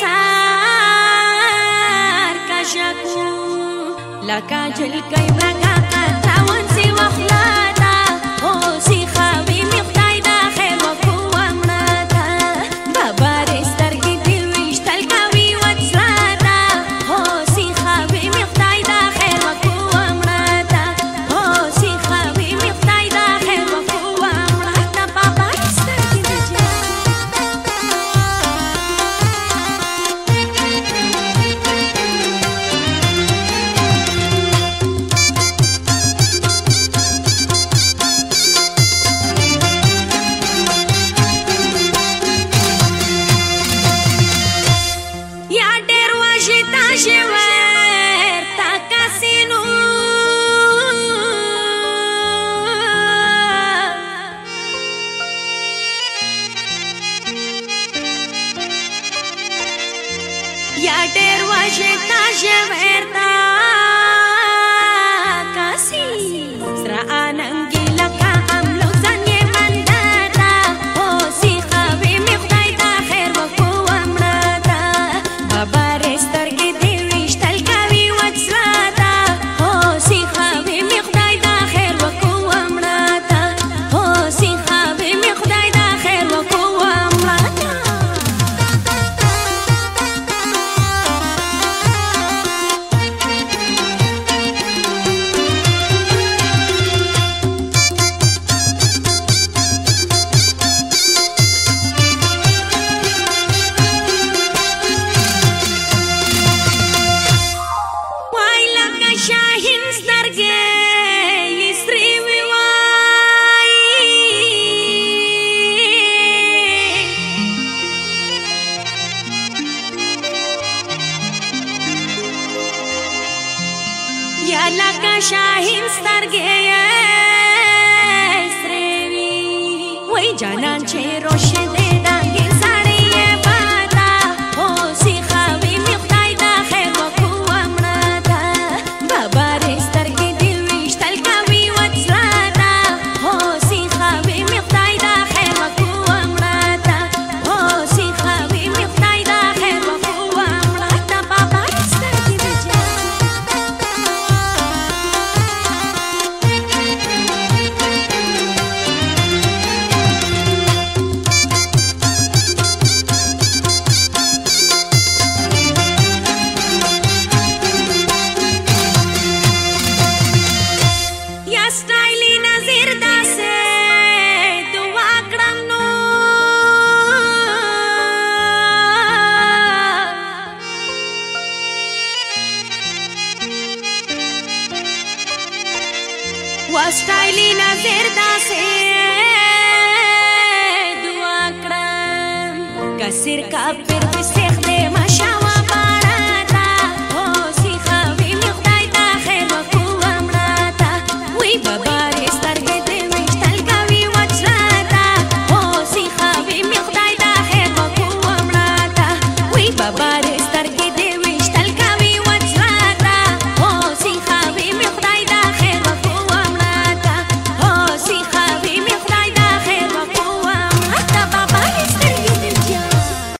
سار کا شکو لکا جل کای برکا تاون سی وخلا ډېر وژنه ژورتا याला का शाहीन सर्गे श्रेवी वही जनांचे واسټایلی نظر داسې دعا کړم کسر کا پر